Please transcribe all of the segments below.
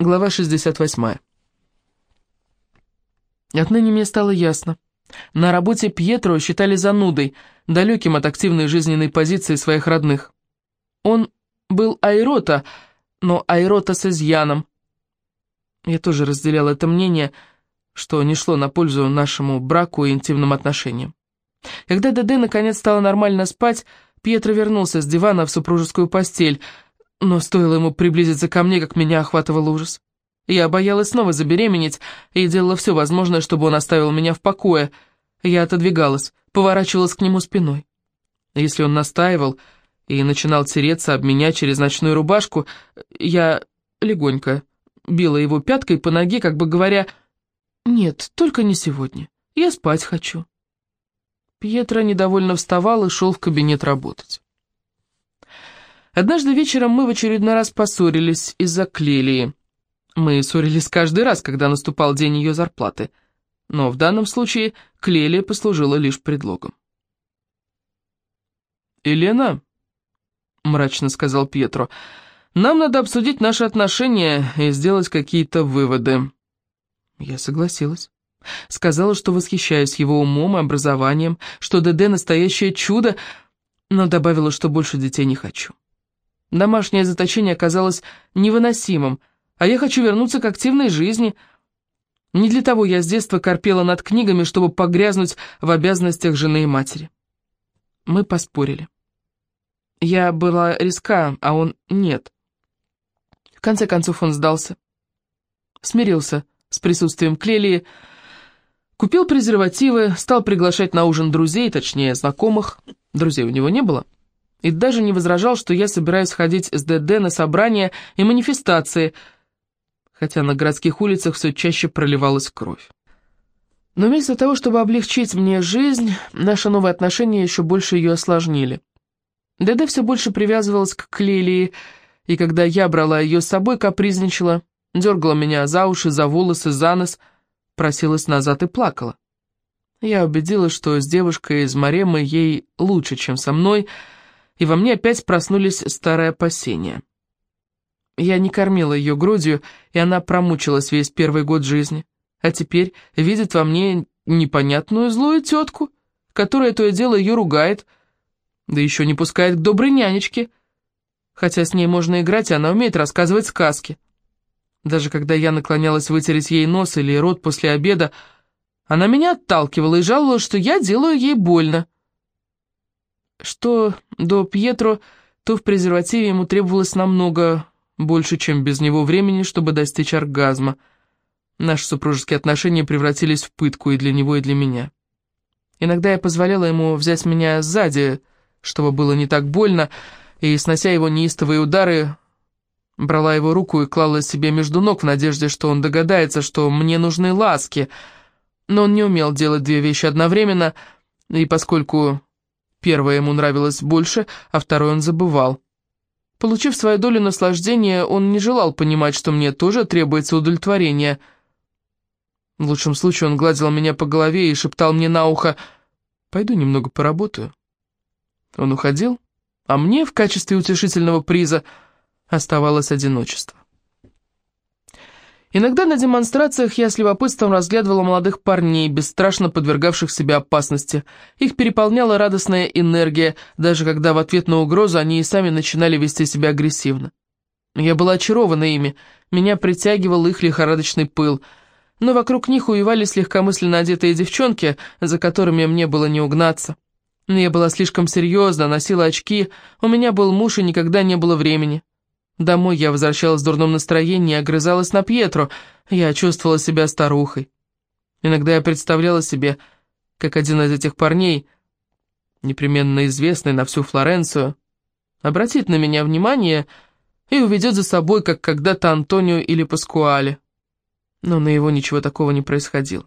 Глава 68. Отныне мне стало ясно. На работе Пьетро считали занудой, далеким от активной жизненной позиции своих родных. Он был айрота, но айрота с изъяном. Я тоже разделял это мнение, что не шло на пользу нашему браку и интимным отношениям. Когда ДД наконец стала нормально спать, Пьетро вернулся с дивана в супружескую постель — но стоило ему приблизиться ко мне, как меня охватывал ужас. Я боялась снова забеременеть и делала все возможное, чтобы он оставил меня в покое. Я отодвигалась, поворачивалась к нему спиной. Если он настаивал и начинал тереться об меня через ночную рубашку, я легонько била его пяткой по ноге, как бы говоря, «Нет, только не сегодня. Я спать хочу». Пьетро недовольно вставал и шел в кабинет работать. Однажды вечером мы в очередной раз поссорились из-за Клелии. Мы ссорились каждый раз, когда наступал день ее зарплаты. Но в данном случае Клелия послужила лишь предлогом. «Елена», — мрачно сказал Пьетро, — «нам надо обсудить наши отношения и сделать какие-то выводы». Я согласилась. Сказала, что восхищаюсь его умом и образованием, что ДД — настоящее чудо, но добавила, что больше детей не хочу. Домашнее заточение оказалось невыносимым, а я хочу вернуться к активной жизни. Не для того я с детства корпела над книгами, чтобы погрязнуть в обязанностях жены и матери. Мы поспорили. Я была риска, а он нет. В конце концов он сдался. Смирился с присутствием Клелии, купил презервативы, стал приглашать на ужин друзей, точнее, знакомых. Друзей у него не было и даже не возражал, что я собираюсь ходить с ДД на собрания и манифестации, хотя на городских улицах все чаще проливалась кровь. Но вместо того, чтобы облегчить мне жизнь, наши новые отношения еще больше ее осложнили. ДД все больше привязывалась к Клелии, и когда я брала ее с собой, капризничала, дергала меня за уши, за волосы, за нос, просилась назад и плакала. Я убедилась, что с девушкой из Маремы ей лучше, чем со мной, и во мне опять проснулись старые опасения. Я не кормила ее грудью, и она промучилась весь первый год жизни, а теперь видит во мне непонятную злую тетку, которая то и дело ее ругает, да еще не пускает к доброй нянечке, хотя с ней можно играть, и она умеет рассказывать сказки. Даже когда я наклонялась вытереть ей нос или рот после обеда, она меня отталкивала и жаловалась, что я делаю ей больно. Что до Пьетро, то в презервативе ему требовалось намного больше, чем без него времени, чтобы достичь оргазма. Наши супружеские отношения превратились в пытку и для него, и для меня. Иногда я позволяла ему взять меня сзади, чтобы было не так больно, и, снося его неистовые удары, брала его руку и клала себе между ног в надежде, что он догадается, что мне нужны ласки. Но он не умел делать две вещи одновременно, и поскольку Первое ему нравилось больше, а второе он забывал. Получив свою долю наслаждения, он не желал понимать, что мне тоже требуется удовлетворение. В лучшем случае он гладил меня по голове и шептал мне на ухо «Пойду немного поработаю». Он уходил, а мне в качестве утешительного приза оставалось одиночество. Иногда на демонстрациях я с любопытством разглядывала молодых парней, бесстрашно подвергавших себя опасности. Их переполняла радостная энергия, даже когда в ответ на угрозу они и сами начинали вести себя агрессивно. Я была очарована ими, меня притягивал их лихорадочный пыл, но вокруг них уевались легкомысленно одетые девчонки, за которыми мне было не угнаться. Я была слишком серьезна, носила очки, у меня был муж и никогда не было времени. Домой я возвращалась в дурном настроении и огрызалась на Пьетро. Я чувствовала себя старухой. Иногда я представляла себе, как один из этих парней, непременно известный на всю Флоренцию, обратит на меня внимание и уведет за собой, как когда-то Антонио или Паскуале. Но на его ничего такого не происходило.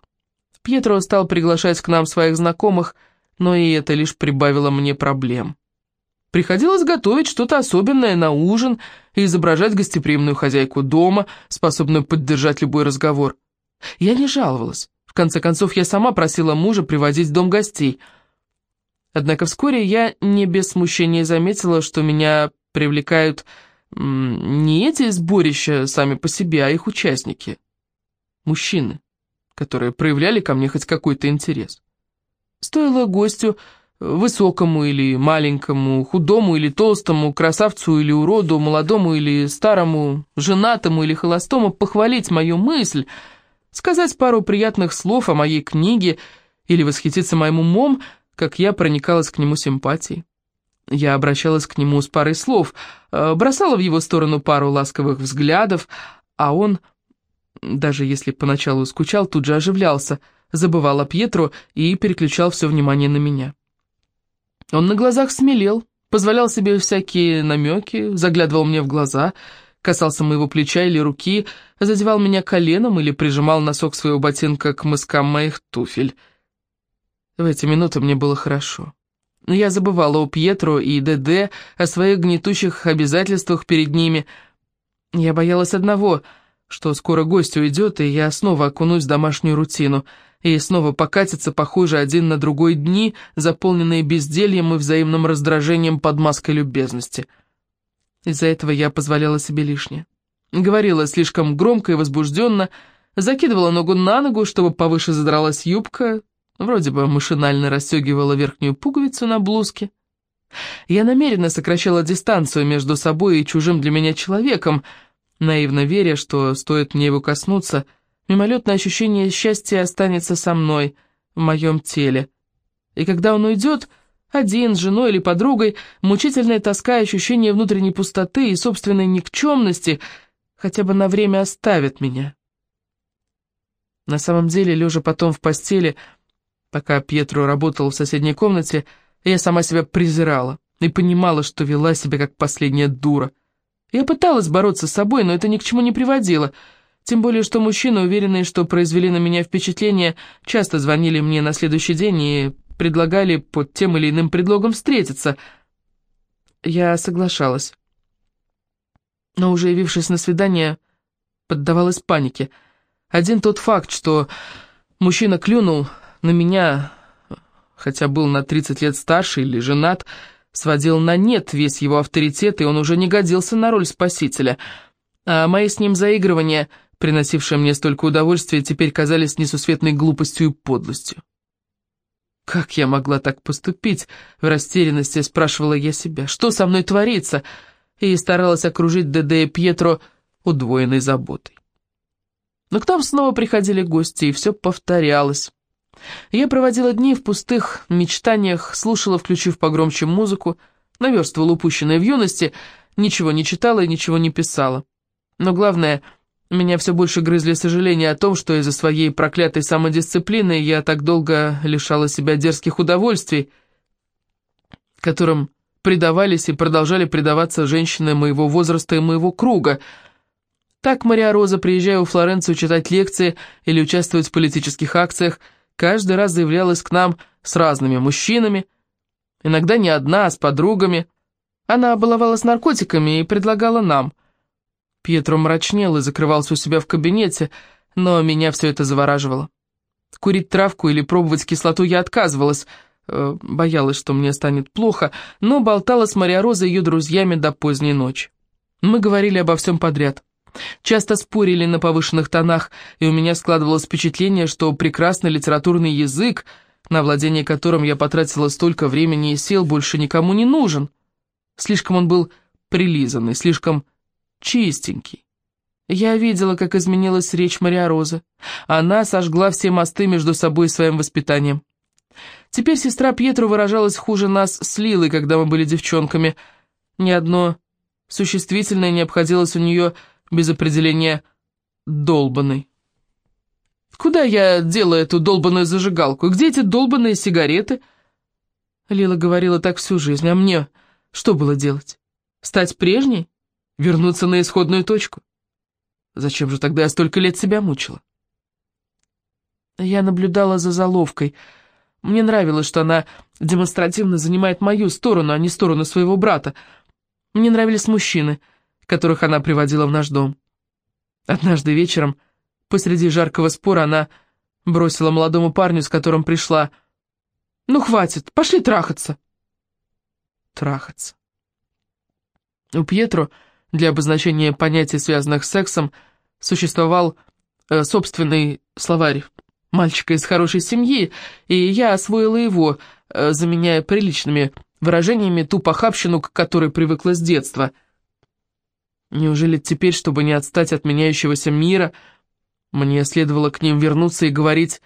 Пьетро стал приглашать к нам своих знакомых, но и это лишь прибавило мне проблем. Приходилось готовить что-то особенное на ужин и изображать гостеприимную хозяйку дома, способную поддержать любой разговор. Я не жаловалась. В конце концов, я сама просила мужа приводить в дом гостей. Однако вскоре я не без смущения заметила, что меня привлекают не эти сборища сами по себе, а их участники. Мужчины, которые проявляли ко мне хоть какой-то интерес. Стоило гостю, высокому или маленькому, худому или толстому, красавцу или уроду, молодому или старому, женатому или холостому, похвалить мою мысль, сказать пару приятных слов о моей книге или восхититься моим умом, как я проникалась к нему симпатией. Я обращалась к нему с парой слов, э, бросала в его сторону пару ласковых взглядов, а он, даже если поначалу скучал, тут же оживлялся, забывал о Пьетру и переключал все внимание на меня. Он на глазах смелел, позволял себе всякие намеки, заглядывал мне в глаза, касался моего плеча или руки, задевал меня коленом или прижимал носок своего ботинка к мыскам моих туфель. В эти минуты мне было хорошо. Я забывала о Пьетро и ДД, о своих гнетущих обязательствах перед ними. Я боялась одного, что скоро гость уйдет, и я снова окунусь в домашнюю рутину — и снова покатятся, похоже, один на другой дни, заполненные бездельем и взаимным раздражением под маской любезности. Из-за этого я позволяла себе лишнее. Говорила слишком громко и возбужденно, закидывала ногу на ногу, чтобы повыше задралась юбка, вроде бы машинально расстегивала верхнюю пуговицу на блузке. Я намеренно сокращала дистанцию между собой и чужим для меня человеком, наивно веря, что стоит мне его коснуться — Мимолетное ощущение счастья останется со мной, в моем теле. И когда он уйдет, один, с женой или подругой, мучительная тоска и ощущение внутренней пустоты и собственной никчемности хотя бы на время оставят меня. На самом деле, лежа потом в постели, пока Пьетро работал в соседней комнате, я сама себя презирала и понимала, что вела себя как последняя дура. Я пыталась бороться с собой, но это ни к чему не приводило — тем более, что мужчины, уверенные, что произвели на меня впечатление, часто звонили мне на следующий день и предлагали под тем или иным предлогом встретиться. Я соглашалась. Но уже явившись на свидание, поддавалась панике. Один тот факт, что мужчина клюнул на меня, хотя был на 30 лет старше или женат, сводил на нет весь его авторитет, и он уже не годился на роль спасителя. А мои с ним заигрывания приносившие мне столько удовольствия, теперь казались несусветной глупостью и подлостью. Как я могла так поступить? В растерянности спрашивала я себя. Что со мной творится? И старалась окружить ДД и Пьетро удвоенной заботой. Но к нам снова приходили гости, и все повторялось. Я проводила дни в пустых мечтаниях, слушала, включив погромче музыку, наверстывала упущенное в юности, ничего не читала и ничего не писала. Но главное — меня все больше грызли сожаления о том, что из-за своей проклятой самодисциплины я так долго лишала себя дерзких удовольствий, которым предавались и продолжали предаваться женщины моего возраста и моего круга. Так Мария Роза, приезжая в Флоренцию читать лекции или участвовать в политических акциях, каждый раз заявлялась к нам с разными мужчинами, иногда не одна, а с подругами. Она баловалась наркотиками и предлагала нам – Пьетро мрачнел и закрывался у себя в кабинете, но меня все это завораживало. Курить травку или пробовать кислоту я отказывалась, э, боялась, что мне станет плохо, но болтала с Мария Розой и ее друзьями до поздней ночи. Мы говорили обо всем подряд. Часто спорили на повышенных тонах, и у меня складывалось впечатление, что прекрасный литературный язык, на владение которым я потратила столько времени и сил, больше никому не нужен. Слишком он был прилизанный, слишком чистенький. Я видела, как изменилась речь Мария Розы. Она сожгла все мосты между собой и своим воспитанием. Теперь сестра Пьетро выражалась хуже нас с Лилой, когда мы были девчонками. Ни одно существительное не обходилось у нее без определения «долбанный». «Куда я делаю эту долбанную зажигалку? Где эти долбанные сигареты?» Лила говорила так всю жизнь, а мне что было делать? Стать прежней? Вернуться на исходную точку? Зачем же тогда я столько лет себя мучила? Я наблюдала за заловкой. Мне нравилось, что она демонстративно занимает мою сторону, а не сторону своего брата. Мне нравились мужчины, которых она приводила в наш дом. Однажды вечером, посреди жаркого спора, она бросила молодому парню, с которым пришла. «Ну, хватит, пошли трахаться!» Трахаться. У Пьетро Для обозначения понятий, связанных с сексом, существовал э, собственный словарь мальчика из хорошей семьи, и я освоила его, э, заменяя приличными выражениями ту похабщину, к которой привыкла с детства. Неужели теперь, чтобы не отстать от меняющегося мира, мне следовало к ним вернуться и говорить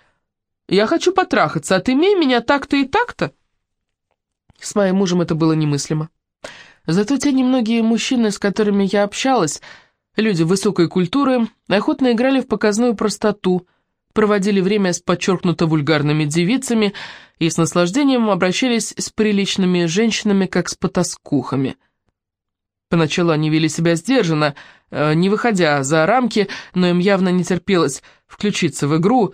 «Я хочу потрахаться, а ты имей меня так-то и так-то»? С моим мужем это было немыслимо. Зато те немногие мужчины, с которыми я общалась, люди высокой культуры, охотно играли в показную простоту, проводили время с подчеркнуто вульгарными девицами и с наслаждением обращались с приличными женщинами, как с потаскухами. Поначалу они вели себя сдержанно, э, не выходя за рамки, но им явно не терпелось включиться в игру,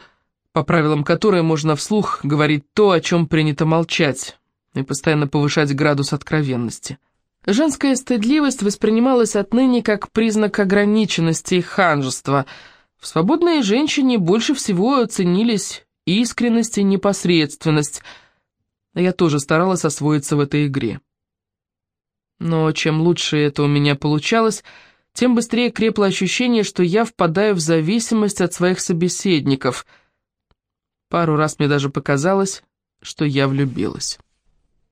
по правилам которой можно вслух говорить то, о чем принято молчать, и постоянно повышать градус откровенности. Женская стыдливость воспринималась отныне как признак ограниченности и ханжества. В свободной женщине больше всего ценились искренность и непосредственность. Я тоже старалась освоиться в этой игре. Но чем лучше это у меня получалось, тем быстрее крепло ощущение, что я впадаю в зависимость от своих собеседников. Пару раз мне даже показалось, что я влюбилась.